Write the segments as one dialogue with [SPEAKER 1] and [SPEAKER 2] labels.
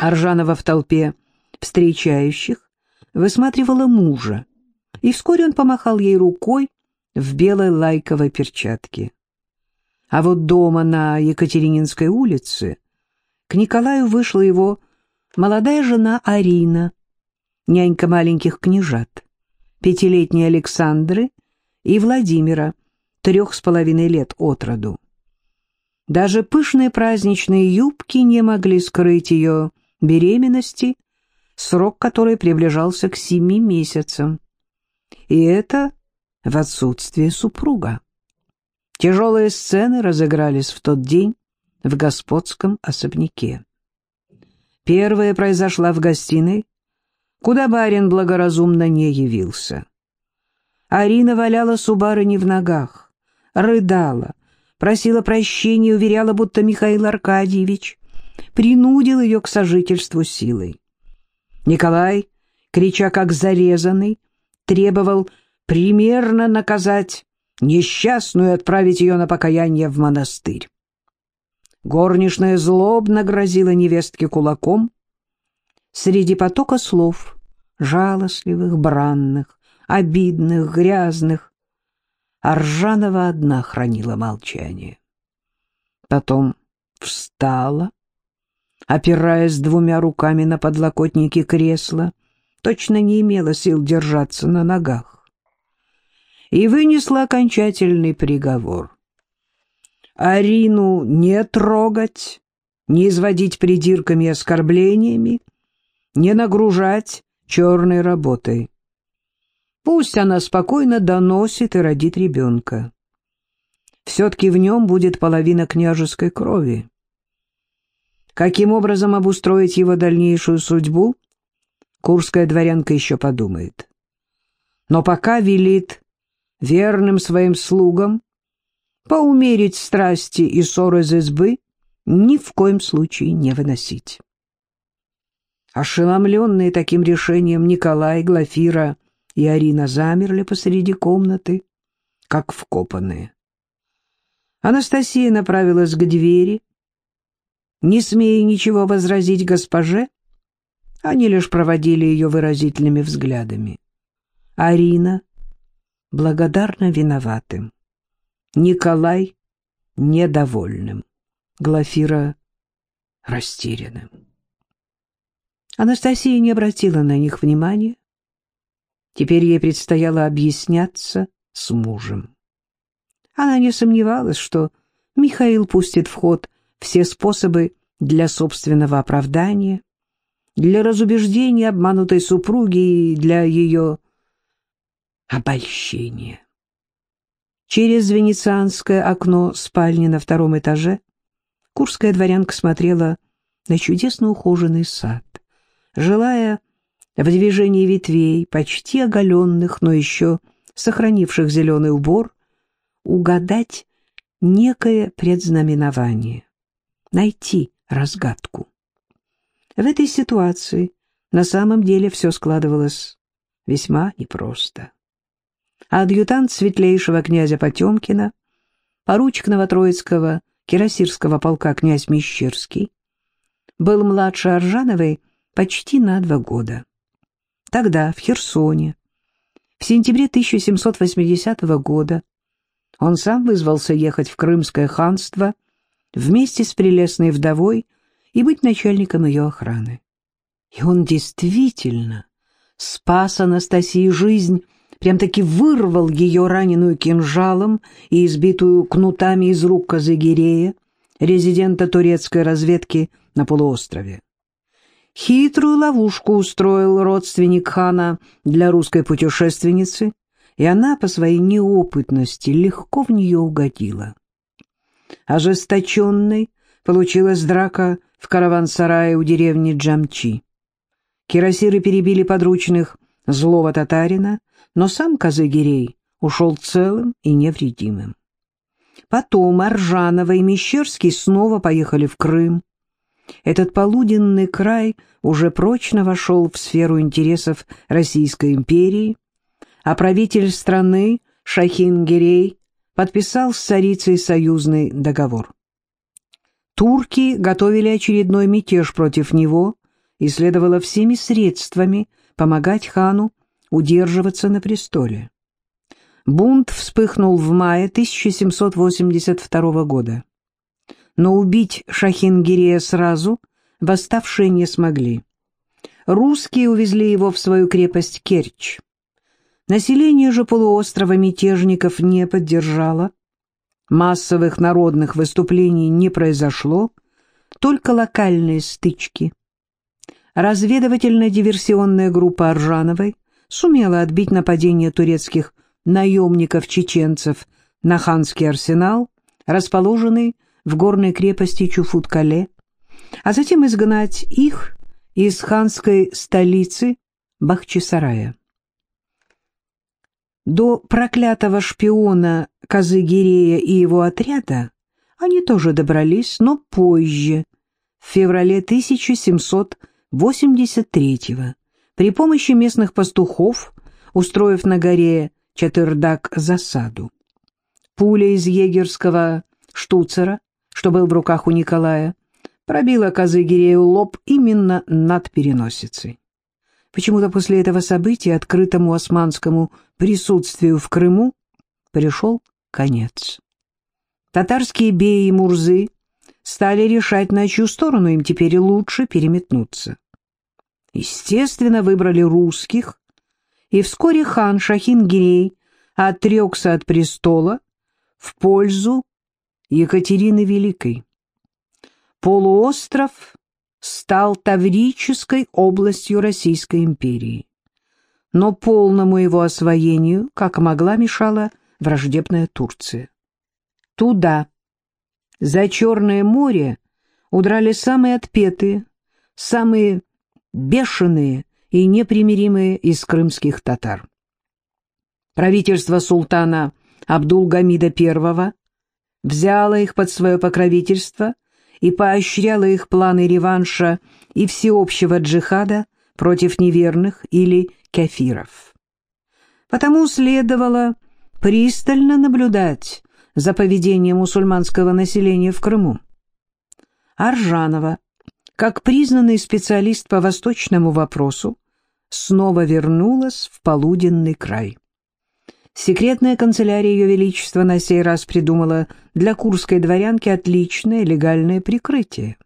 [SPEAKER 1] Аржанова в толпе встречающих высматривала мужа, и вскоре он помахал ей рукой в белой лайковой перчатке. А вот дома на Екатерининской улице к Николаю вышла его молодая жена Арина, нянька маленьких княжат, пятилетней Александры и Владимира, трех с половиной лет от роду. Даже пышные праздничные юбки не могли скрыть ее беременности, срок которой приближался к семи месяцам. И это в отсутствие супруга. Тяжелые сцены разыгрались в тот день в господском особняке. Первая произошла в гостиной, куда барин благоразумно не явился. Арина валялась у барыни в ногах, рыдала, просила прощения, уверяла, будто Михаил Аркадьевич принудил ее к сожительству силой. Николай, крича как зарезанный, требовал примерно наказать несчастную и отправить ее на покаяние в монастырь. Горничная злобно грозила невестке кулаком. Среди потока слов, жалостливых, бранных, обидных, грязных, Аржанова одна хранила молчание. Потом встала, опираясь двумя руками на подлокотники кресла, точно не имела сил держаться на ногах, и вынесла окончательный приговор. Арину не трогать, не изводить придирками и оскорблениями, не нагружать черной работой. Пусть она спокойно доносит и родит ребенка. Все-таки в нем будет половина княжеской крови. Каким образом обустроить его дальнейшую судьбу, курская дворянка еще подумает. Но пока велит верным своим слугам поумерить страсти и ссоры из избы, ни в коем случае не выносить. Ошеломленные таким решением Николай, Глафира и Арина замерли посреди комнаты, как вкопанные. Анастасия направилась к двери. Не смея ничего возразить госпоже, они лишь проводили ее выразительными взглядами. Арина благодарно виноватым, Николай недовольным, Глафира растерянным. Анастасия не обратила на них внимания, Теперь ей предстояло объясняться с мужем. Она не сомневалась, что Михаил пустит в ход все способы для собственного оправдания, для разубеждения обманутой супруги и для ее обольщения. Через венецианское окно спальни на втором этаже курская дворянка смотрела на чудесно ухоженный сад, желая в движении ветвей, почти оголенных, но еще сохранивших зеленый убор, угадать некое предзнаменование, найти разгадку. В этой ситуации на самом деле все складывалось весьма непросто. Адъютант светлейшего князя Потемкина, поручик Новотроицкого кирасирского полка князь Мещерский, был младше Аржановой почти на два года. Тогда, в Херсоне, в сентябре 1780 года, он сам вызвался ехать в Крымское ханство вместе с прелестной вдовой и быть начальником ее охраны. И он действительно спас Анастасии жизнь, прям-таки вырвал ее раненую кинжалом и избитую кнутами из рук Казагирея, резидента турецкой разведки на полуострове. Хитрую ловушку устроил родственник хана для русской путешественницы, и она по своей неопытности легко в нее угодила. Ожесточенной получилась драка в караван-сарае у деревни Джамчи. Кирасиры перебили подручных злого татарина, но сам Казагирей ушел целым и невредимым. Потом Аржанова и Мещерский снова поехали в Крым, этот полуденный край уже прочно вошел в сферу интересов Российской империи, а правитель страны Шахин-Гирей подписал с царицей союзный договор. Турки готовили очередной мятеж против него и следовало всеми средствами помогать хану удерживаться на престоле. Бунт вспыхнул в мае 1782 года. Но убить Шахингирея сразу восставшие не смогли. Русские увезли его в свою крепость Керчь. Население же полуострова мятежников не поддержало. Массовых народных выступлений не произошло, только локальные стычки. Разведывательно-диверсионная группа Аржановой сумела отбить нападение турецких наемников-чеченцев на ханский арсенал, расположенный в горной крепости Чуфут-Кале, а затем изгнать их из ханской столицы Бахчисарая. До проклятого шпиона Казыгирея и его отряда они тоже добрались, но позже, в феврале 1783 при помощи местных пастухов, устроив на горе Чатырдак засаду. Пуля из егерского штуцера, что был в руках у Николая, пробила Казыгирею лоб именно над переносицей. Почему-то после этого события открытому османскому присутствию в Крыму пришел конец. Татарские беи и мурзы стали решать, на чью сторону им теперь лучше переметнуться. Естественно, выбрали русских, и вскоре хан Шахин-Гирей отрекся от престола в пользу Екатерины Великой. Полуостров стал Таврической областью Российской империи. Но полному его освоению, как могла, мешала враждебная Турция. Туда, за Черное море, удрали самые отпетые, самые бешеные и непримиримые из крымских татар. Правительство султана Абдул-Гамида I взяло их под свое покровительство и поощряло их планы реванша и всеобщего джихада против неверных или кафиров. Потому следовало пристально наблюдать за поведением мусульманского населения в Крыму. Аржанова, как признанный специалист по восточному вопросу, снова вернулась в полуденный край. Секретная канцелярия Ее Величества на сей раз придумала для курской дворянки отличное легальное прикрытие.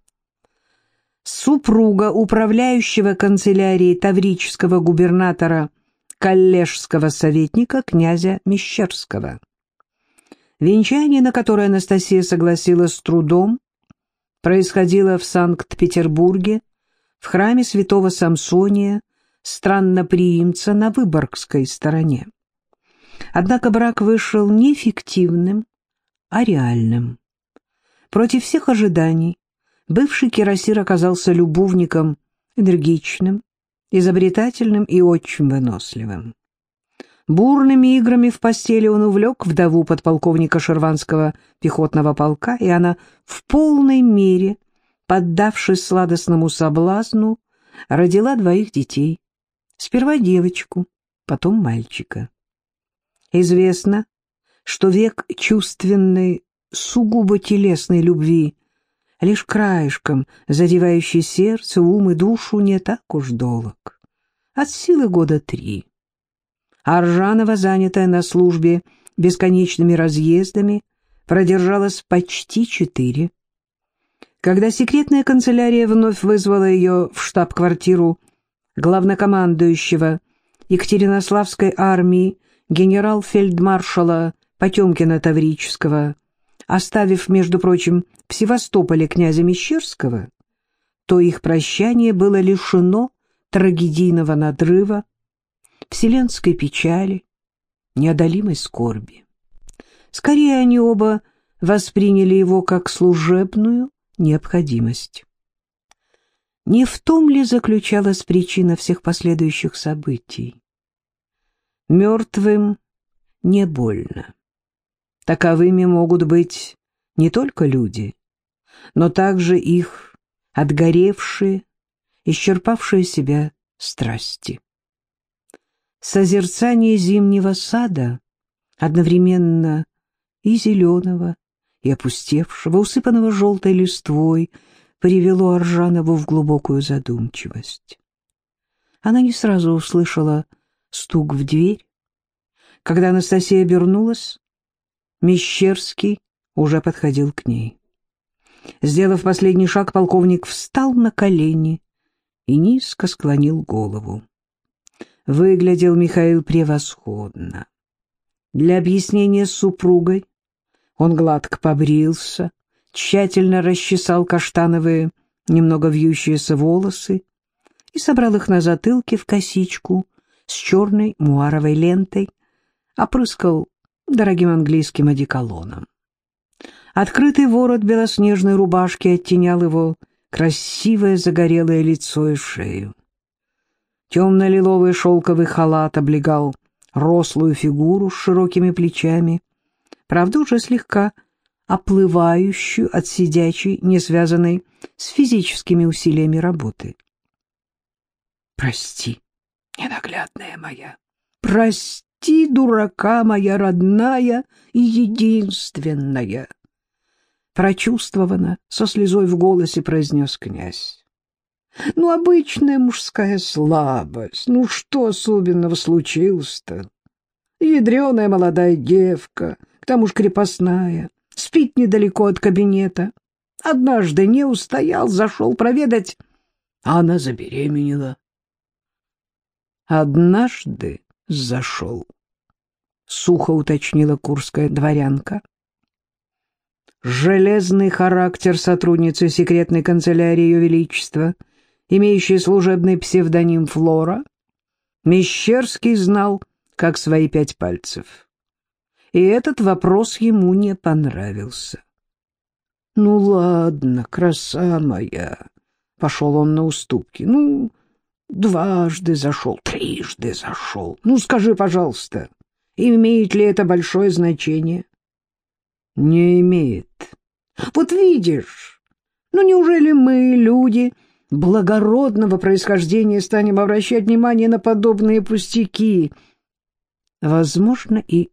[SPEAKER 1] Супруга управляющего канцелярией таврического губернатора коллежского советника князя Мещерского. Венчание, на которое Анастасия согласилась с трудом, происходило в Санкт-Петербурге, в храме святого Самсония, странноприимца на Выборгской стороне. Однако брак вышел не фиктивным, а реальным. Против всех ожиданий бывший кирасир оказался любовником энергичным, изобретательным и очень выносливым. Бурными играми в постели он увлек вдову подполковника Шерванского пехотного полка, и она в полной мере, поддавшись сладостному соблазну, родила двоих детей. Сперва девочку, потом мальчика. Известно, что век чувственной, сугубо телесной любви, лишь краешком задевающий сердце, ум и душу, не так уж долг. От силы года три. Аржанова, занятая на службе бесконечными разъездами, продержалась почти четыре. Когда секретная канцелярия вновь вызвала ее в штаб-квартиру главнокомандующего Екатеринославской армии генерал-фельдмаршала Потемкина Таврического, оставив, между прочим, в Севастополе князя Мещерского, то их прощание было лишено трагедийного надрыва, вселенской печали, неодолимой скорби. Скорее, они оба восприняли его как служебную необходимость. Не в том ли заключалась причина всех последующих событий? Мертвым не больно. Таковыми могут быть не только люди, но также их отгоревшие, исчерпавшие себя страсти. Созерцание зимнего сада, одновременно и зеленого, и опустевшего, усыпанного желтой листвой, привело Аржанову в глубокую задумчивость. Она не сразу услышала стук в дверь. Когда Анастасия обернулась, Мещерский уже подходил к ней. Сделав последний шаг, полковник встал на колени и низко склонил голову. Выглядел Михаил превосходно. Для объяснения с супругой он гладко побрился, тщательно расчесал каштановые, немного вьющиеся волосы и собрал их на затылке в косичку с черной муаровой лентой, опрыскал дорогим английским одеколоном. Открытый ворот белоснежной рубашки оттенял его красивое загорелое лицо и шею. Темно-лиловый шелковый халат облегал рослую фигуру с широкими плечами, правда, уже слегка оплывающую от сидячей, не связанной с физическими усилиями работы. «Прости, ненаглядная моя, прости, дурака моя родная и единственная!» Прочувствованно, со слезой в голосе произнес князь. «Ну, обычная мужская слабость, ну что особенного случилось-то? Ядреная молодая девка, к тому же крепостная, спит недалеко от кабинета. Однажды не устоял, зашел проведать, а она забеременела. Однажды зашел, — сухо уточнила курская дворянка. Железный характер сотрудницы секретной канцелярии Ее Величества, имеющей служебный псевдоним Флора, Мещерский знал, как свои пять пальцев и этот вопрос ему не понравился. «Ну ладно, краса моя!» — пошел он на уступки. «Ну, дважды зашел, трижды зашел. Ну, скажи, пожалуйста, имеет ли это большое значение?» «Не имеет». «Вот видишь, ну неужели мы, люди...» благородного происхождения станем обращать внимание на подобные пустяки. Возможно, и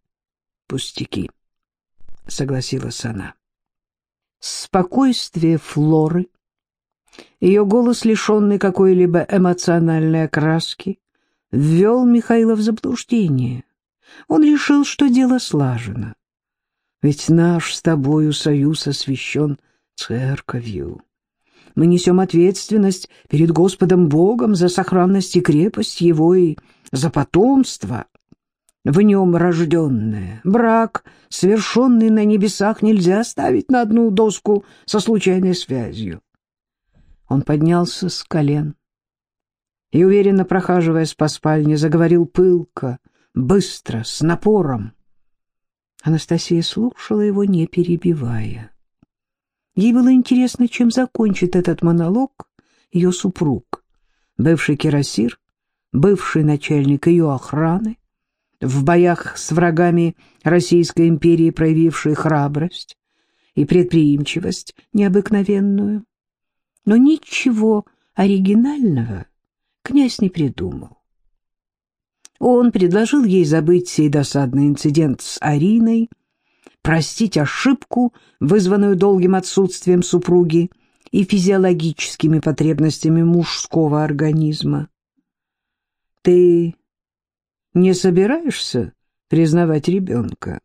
[SPEAKER 1] пустяки, — согласилась она. Спокойствие Флоры, ее голос, лишенный какой-либо эмоциональной окраски, ввел Михаила в заблуждение. Он решил, что дело слажено. Ведь наш с тобою союз освящен церковью. Мы несем ответственность перед Господом Богом за сохранность и крепость Его и за потомство в нем рожденное. Брак, совершенный на небесах, нельзя ставить на одну доску со случайной связью. Он поднялся с колен и, уверенно прохаживаясь по спальне, заговорил пылко, быстро, с напором. Анастасия слушала его, не перебивая. Ей было интересно, чем закончит этот монолог ее супруг, бывший кирасир, бывший начальник ее охраны, в боях с врагами Российской империи проявивший храбрость и предприимчивость необыкновенную. Но ничего оригинального князь не придумал. Он предложил ей забыть сей досадный инцидент с Ариной, простить ошибку, вызванную долгим отсутствием супруги и физиологическими потребностями мужского организма. «Ты не собираешься признавать ребенка?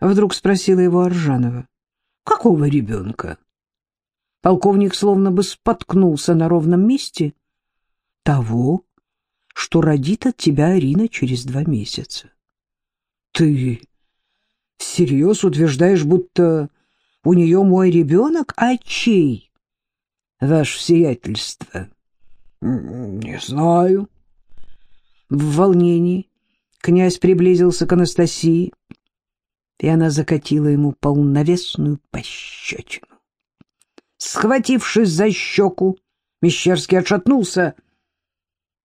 [SPEAKER 1] Вдруг спросила его Аржанова. Какого ребенка? Полковник словно бы споткнулся на ровном месте. Того, что родит от тебя Арина через два месяца. Ты всерьез утверждаешь, будто у нее мой ребенок, а чей? Ваше сиятельство. Не знаю. В волнении князь приблизился к Анастасии, и она закатила ему полновесную пощечину. Схватившись за щеку, Мещерский отшатнулся.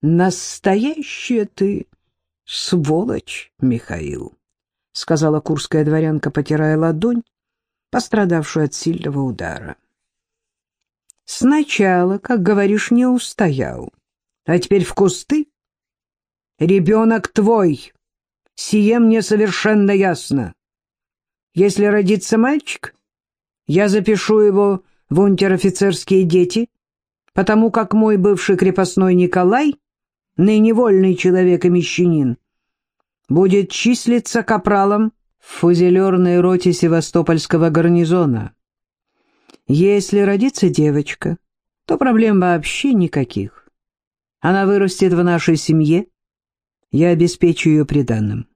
[SPEAKER 1] «Настоящая ты сволочь, Михаил», — сказала курская дворянка, потирая ладонь, пострадавшую от сильного удара. «Сначала, как говоришь, не устоял, а теперь в кусты Ребенок твой. Сие мне совершенно ясно. Если родится мальчик, я запишу его в унтер-офицерские дети, потому как мой бывший крепостной Николай, ныне вольный человек и мещанин, будет числиться капралом в фузелерной роте Севастопольского гарнизона. Если родится девочка, то проблем вообще никаких. Она вырастет в нашей семье, я обеспечу ее приданным.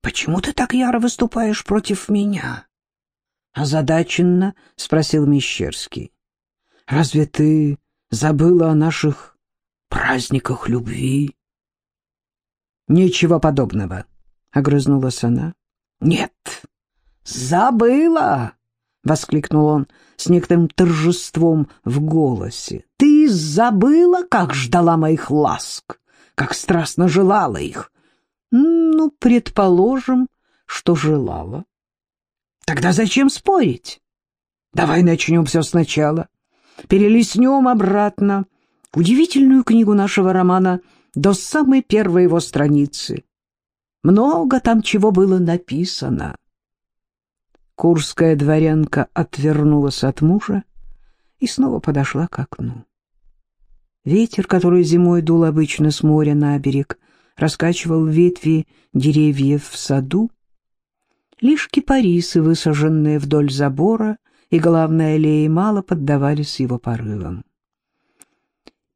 [SPEAKER 1] «Почему ты так яро выступаешь против меня?» Озадаченно спросил Мещерский. «Разве ты забыла о наших праздниках любви?» «Ничего подобного», — огрызнулась она. «Нет, забыла!» — воскликнул он с некоторым торжеством в голосе. «Ты забыла, как ждала моих ласк, как страстно желала их, ну, предположим, что желала. Тогда зачем спорить? Давай начнем все сначала. Перелистнем обратно удивительную книгу нашего романа до самой первой его страницы. Много там чего было написано. Курская дворянка отвернулась от мужа и снова подошла к окну. Ветер, который зимой дул обычно с моря на берег, раскачивал ветви деревьев в саду. Лишь кипарисы, высаженные вдоль забора, и главной аллеи мало поддавались его порывам.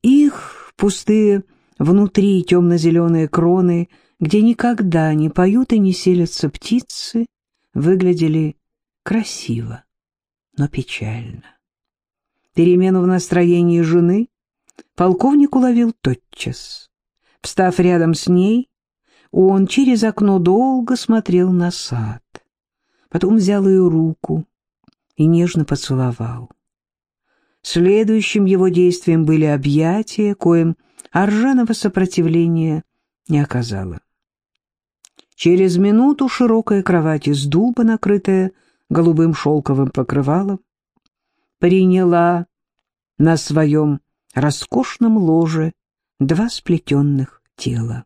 [SPEAKER 1] Их пустые внутри темно-зеленые кроны, где никогда не поют и не селятся птицы, выглядели красиво, но печально. Перемену в настроении жены полковник уловил тотчас. Встав рядом с ней, он через окно долго смотрел на сад. Потом взял ее руку и нежно поцеловал. Следующим его действием были объятия, коим Аржанова сопротивления не оказала. Через минуту широкая кровать из дуба, накрытая голубым шелковым покрывалом, приняла на своем роскошном ложе два сплетенных тела.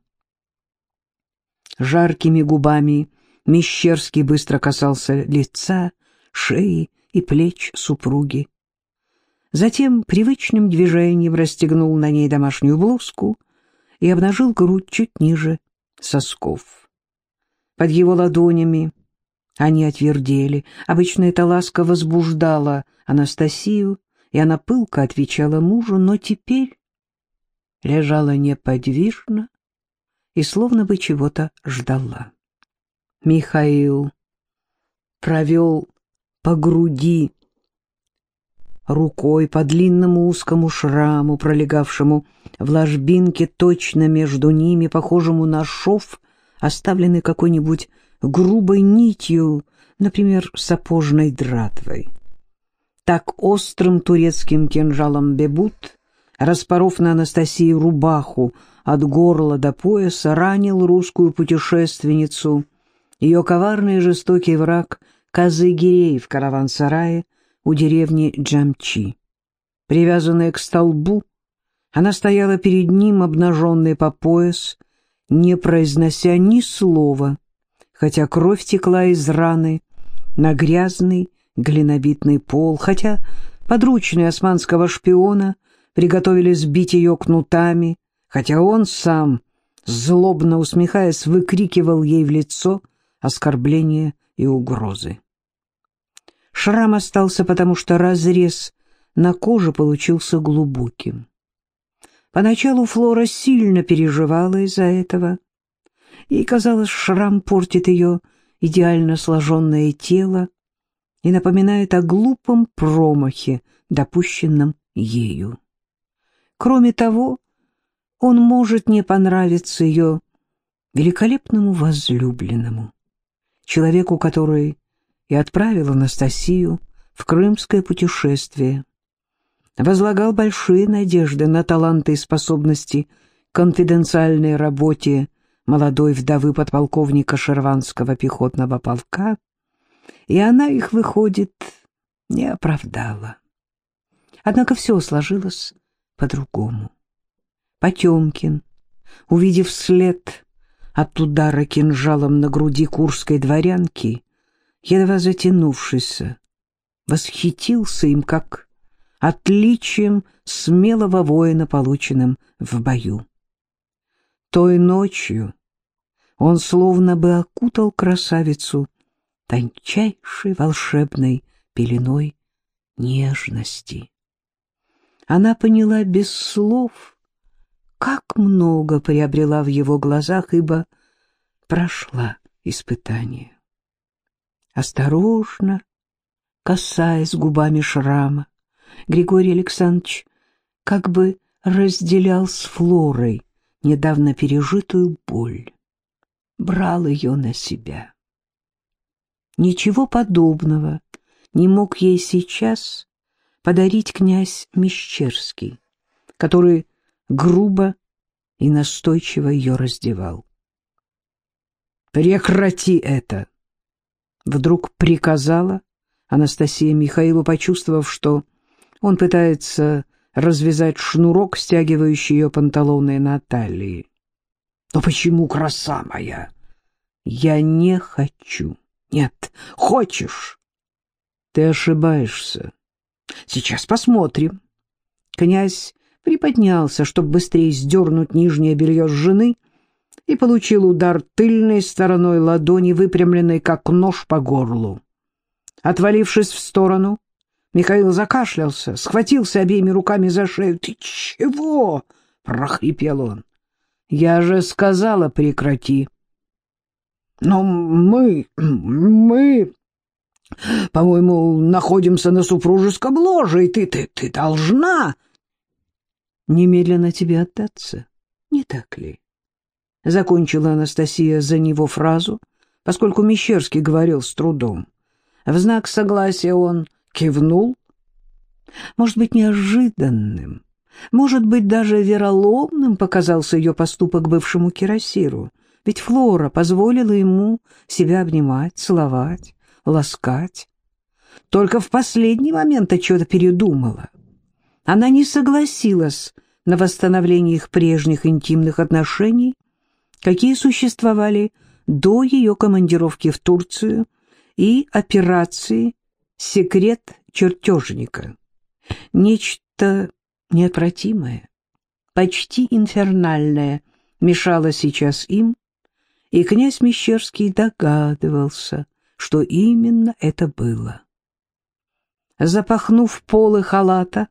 [SPEAKER 1] Жаркими губами Мещерский быстро касался лица, шеи и плеч супруги. Затем привычным движением расстегнул на ней домашнюю блузку и обнажил грудь чуть ниже сосков. Под его ладонями они отвердели. Обычно эта ласка возбуждала Анастасию, и она пылко отвечала мужу, но теперь лежала неподвижно и словно бы чего-то ждала. Михаил провел по груди рукой по длинному узкому шраму, пролегавшему в ложбинке точно между ними, похожему на шов, оставленный какой-нибудь грубой нитью, например, сапожной дратвой. Так острым турецким кинжалом бебут распоров на Анастасии рубаху от горла до пояса, ранил русскую путешественницу. Ее коварный и жестокий враг Казыгирей в караван-сарае у деревни Джамчи. Привязанная к столбу, она стояла перед ним, обнаженная по пояс, не произнося ни слова, хотя кровь текла из раны на грязный глинобитный пол, хотя подручные османского шпиона — приготовили сбить ее кнутами, хотя он сам, злобно усмехаясь, выкрикивал ей в лицо оскорбления и угрозы. Шрам остался, потому что разрез на коже получился глубоким. Поначалу Флора сильно переживала из-за этого, и, казалось, шрам портит ее идеально сложенное тело и напоминает о глупом промахе, допущенном ею. Кроме того, он может не понравиться ее великолепному возлюбленному, человеку, который и отправил Анастасию в крымское путешествие, возлагал большие надежды на таланты и способности конфиденциальной работе молодой вдовы подполковника Шерванского пехотного полка, и она их, выходит, не оправдала. Однако все сложилось по-другому. Потемкин, увидев след от удара кинжалом на груди курской дворянки, едва затянувшийся, восхитился им как отличием смелого воина, полученным в бою. Той ночью он словно бы окутал красавицу тончайшей волшебной пеленой нежности. Она поняла без слов, как много приобрела в его глазах, ибо прошла испытание. Осторожно, касаясь губами шрама, Григорий Александрович как бы разделял с Флорой недавно пережитую боль, брал ее на себя. Ничего подобного не мог ей сейчас подарить князь Мещерский, который грубо и настойчиво ее раздевал. «Прекрати это!» Вдруг приказала Анастасия Михаилу, почувствовав, что он пытается развязать шнурок, стягивающий ее панталоны на талии. «Но почему, краса моя?» «Я не хочу». «Нет, хочешь». «Ты ошибаешься. Сейчас посмотрим». Князь приподнялся, чтобы быстрее сдернуть нижнее белье с жены, и получил удар тыльной стороной ладони, выпрямленной как нож по горлу. Отвалившись в сторону, Михаил закашлялся, схватился обеими руками за шею. «Ты чего?» — прохрипел он. «Я же сказала, прекрати». «Но мы... мы... по-моему, находимся на супружеском ложе, и ты... ты... ты должна...» «Немедленно тебе отдаться, не так ли?» Закончила Анастасия за него фразу, поскольку Мещерский говорил с трудом. В знак согласия он кивнул. Может быть, неожиданным, может быть, даже вероломным показался ее поступок бывшему кирасиру, ведь Флора позволила ему себя обнимать, целовать, ласкать. Только в последний момент о что-то передумала. Она не согласилась на восстановление их прежних интимных отношений, какие существовали до ее командировки в Турцию и операции секрет чертежника. Нечто неотвратимое, почти инфернальное мешало сейчас им, и князь Мещерский догадывался, что именно это было. Запахнув полы халата,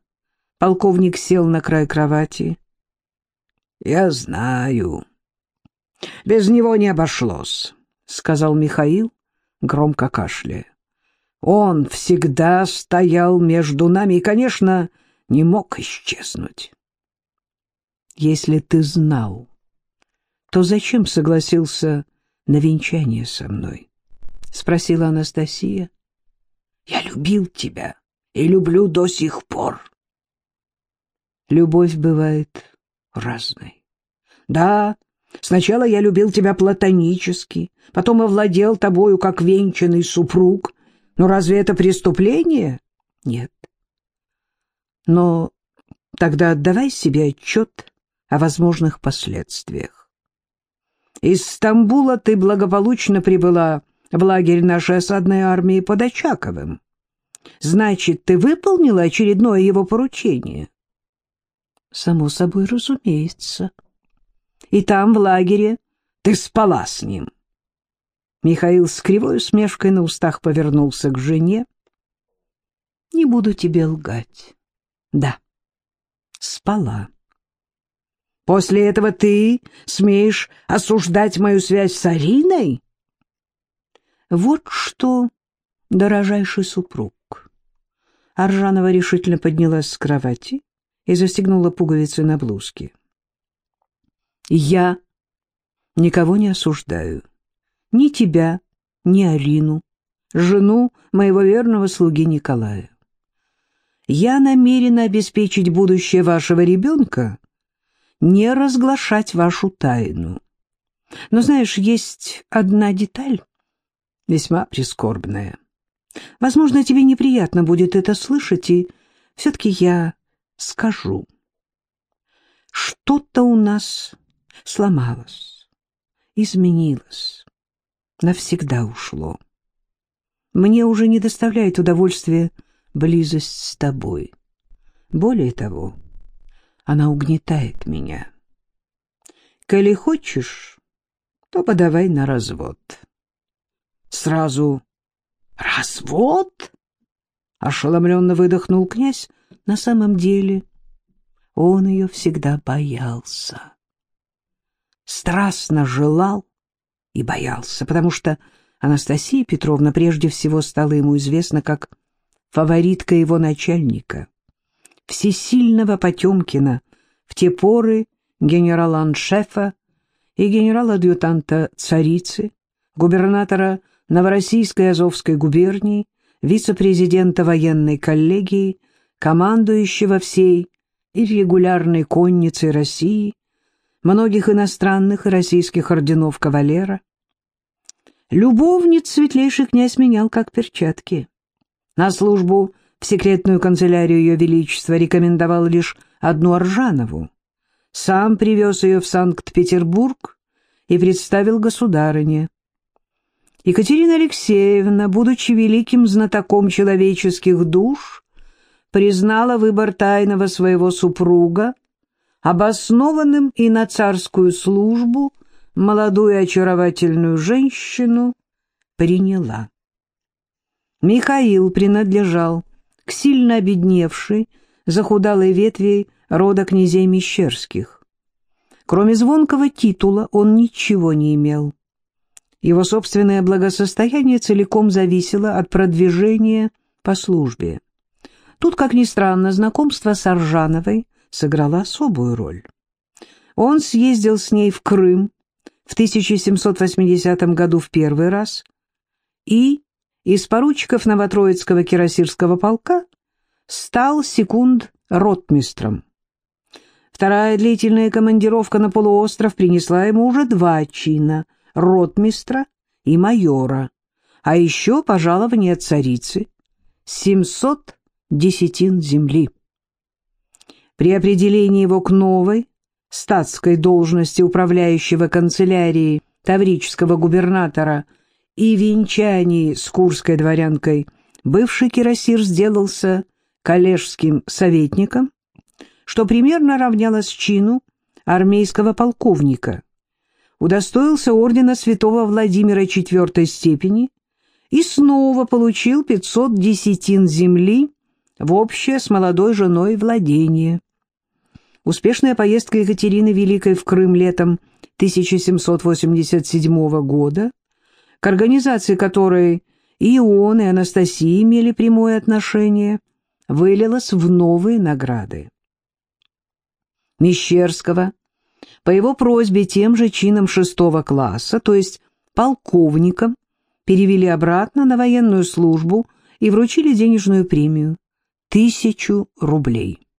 [SPEAKER 1] полковник сел на край кровати. — Я знаю. Без него не обошлось, — сказал Михаил, громко кашляя. Он всегда стоял между нами и, конечно, не мог исчезнуть. Если ты знал, то зачем согласился на венчание со мной? — спросила Анастасия. — Я любил тебя и люблю до сих пор. Любовь бывает разной. Да, сначала я любил тебя платонически, потом овладел тобою как венчанный супруг — но разве это преступление? Нет. Но тогда отдавай себе отчет о возможных последствиях. Из Стамбула ты благополучно прибыла в лагерь нашей осадной армии под Очаковым. Значит, ты выполнила очередное его поручение? Само собой, разумеется. И там, в лагере, ты спала с ним. Михаил с кривой усмешкой на устах повернулся к жене. «Не буду тебе лгать. Да, спала. После этого ты смеешь осуждать мою связь с Ариной?» «Вот что, дорожайший супруг». Аржанова решительно поднялась с кровати и застегнула пуговицы на блузке. «Я никого не осуждаю ни тебя, ни Арину, жену моего верного слуги Николая. Я намерена обеспечить будущее вашего ребенка, не разглашать вашу тайну. Но, знаешь, есть одна деталь, весьма прискорбная. Возможно, тебе неприятно будет это слышать, и все-таки я скажу. Что-то у нас сломалось, изменилось навсегда ушло. Мне уже не доставляет удовольствия близость с тобой. Более того, она угнетает меня. Коли хочешь, то подавай на развод. Сразу развод? Ошеломленно выдохнул князь. На самом деле он ее всегда боялся. Страстно желал и боялся, потому что Анастасия Петровна прежде всего стала ему известна как фаворитка его начальника, всесильного Потемкина, в те поры генерала-аншефа и генерала-адъютанта царицы, губернатора Новороссийской Азовской губернии, вице-президента военной коллегии, командующего всей иррегулярной конницей России, многих иностранных и российских орденов кавалера. Любовниц светлейший князь менял как перчатки. На службу в секретную канцелярию Ее Величества рекомендовал лишь одну Аржанову. Сам привез ее в Санкт-Петербург и представил государыне. Екатерина Алексеевна, будучи великим знатоком человеческих душ, признала выбор тайного своего супруга обоснованным и на царскую службу молодую очаровательную женщину приняла. Михаил принадлежал к сильно обедневшей, захудалой ветви рода князей Мещерских. Кроме звонкого титула он ничего не имел. Его собственное благосостояние целиком зависело от продвижения по службе. Тут, как ни странно, знакомство с Аржановой сыграло особую роль. Он съездил с ней в Крым в 1780 году в первый раз и из поручиков Новотроицкого кирасирского полка стал секунд-ротмистром. Вторая длительная командировка на полуостров принесла ему уже два чина — ротмистра и майора, а еще пожалование царицы — 700 десятин земли. При определении его к новой статской должности управляющего канцелярией таврического губернатора – и венчании с курской дворянкой бывший кирасир сделался коллежским советником, что примерно равнялось чину армейского полковника, удостоился ордена святого Владимира IV степени и снова получил 500 десятин земли в общее с молодой женой владение. Успешная поездка Екатерины Великой в Крым летом 1787 года к организации которой и он, и Анастасия имели прямое отношение, вылилась в новые награды. Мещерского по его просьбе тем же чином шестого класса, то есть полковником, перевели обратно на военную службу и вручили денежную премию – тысячу рублей.